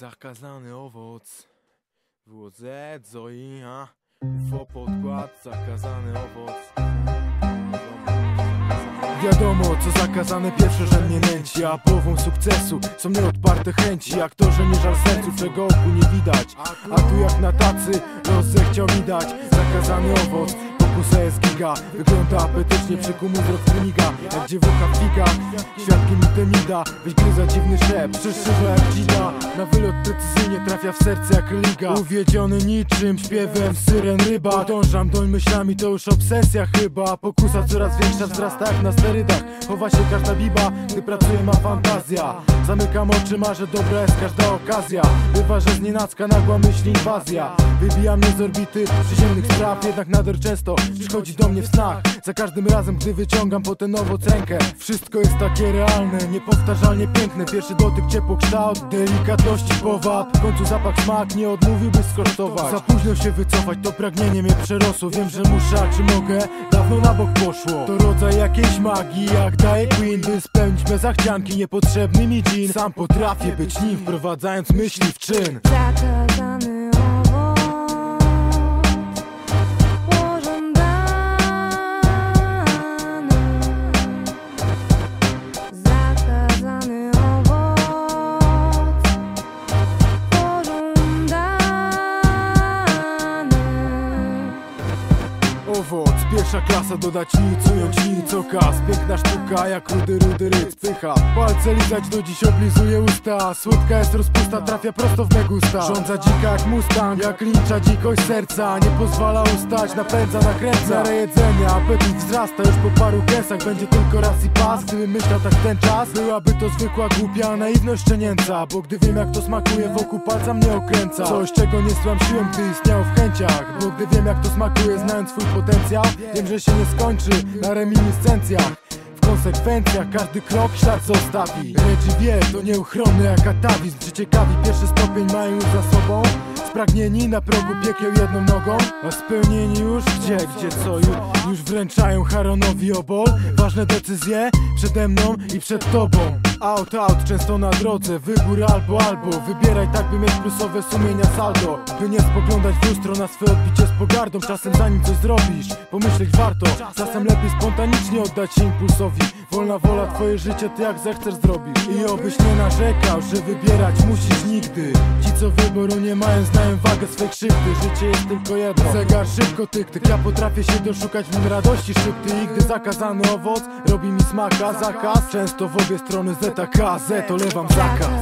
Zakazany owoc. WOZ, Zoi, a? UFO podkład, zakazany owoc. Wiadomo, co zakazane pierwsze, że mnie nęci A połową sukcesu są nieodparte chęci. Jak to, że nie żal sercu, czego oku nie widać. A tu jak na tacy, los zechciał mi dać. Zakazany owoc, pokusa jest giga. Wygląda apetycznie, przy kumu wzrok Jak dziewucha w świadkiem mi temida Weź gryza dziwny szep, przeszywa jak Na wylot precyzyjnie trafia w serce jak religa Uwiedziony niczym, śpiewem syren ryba. Podążam doń myślami, to już obsesja chyba. Pokusa coraz większa, wzrasta jak na sterydach. Chowa się każda biba, gdy pracuje ma fantazja. Zamykam oczy, marzę, dobra jest każda okazja. Bywa, że znienacka nagła myśl inwazja. Wybija mnie z orbity przyziemnych spraw. Jednak nader często przychodzi do mnie w snach Za każdym razem, gdy wyciągam po ten owoc rękę Wszystko jest takie realne, niepowtarzalnie piękne. Pierwszy dotyk, ciepło, kształt, delikatności, powab. W końcu zapach, smak, nie odmówiłby skosztować. Za późno się wycofać, to pragnienie mnie przerosło. Wiem, że muszę, a czy mogę? Dawno na bok poszło. To rodzaj jakiejś magii, jak daje Queen By spełnić me zachcianki, niepotrzebny mi dżin Sam potrafię być nim, wprowadzając myśli w czyn Pierwsza klasa, dodać nic, ująć nic, okaz Piękna sztuka, jak rudy, rudy ryc, pycha. Palce lizać, do dziś oblizuje usta. Słodka jest rozpusta, trafia prosto w me gusta Rządza dzika jak mustang, jak lincza dzikość serca. Nie pozwala ustać, napędza, nakręca. Miarę jedzenia, apetyt wzrasta. Już po paru kęsach Będzie tylko raz i pas, gdybym myślał tak ten czas. Byłaby to zwykła głupia naiwność szczenięca. Bo gdy wiem jak to smakuje, wokół palca mnie okręca. Coś czego nie stłamsiłem, gdy istniało w chęciach. Bo gdy wiem jak to smakuje, znając swój potencjał Wiem, że się nie skończy na reminiscencjach. W konsekwencjach każdy krok ślad zostawi. Reggie wie, to nieuchronny jak atawizm. Czy ciekawi pierwszy stopień mają już za sobą? Spragnieni na progu piekieł jedną nogą? A spełnieni już gdzie, gdzie co? Już, już wręczają Haronowi obol Ważne decyzje przede mną i przed tobą Out, out, często na drodze Wybór albo, albo. Wybieraj tak, by mieć plusowe sumienia saldo. By nie spoglądać w lustro na swe odbicie z pogardą. Czasem zanim coś zrobisz, pomyśleć warto. Czasem lepiej spontanicznie oddać się impulsowi Wolna wola, twoje życie, ty jak zechcesz zrobić I obyś nie narzekał, że wybierać musisz nigdy. Ci co wyboru nie mają, znają wagę swej krzywdy. Życie jest tylko jedno. Zegar szybko tyk, tyk. Ja potrafię się doszukać w nim radości szybty I gdy zakazany owoc robi mi smaka Zakaz. Często w obie strony zeta K Z olewam zakaz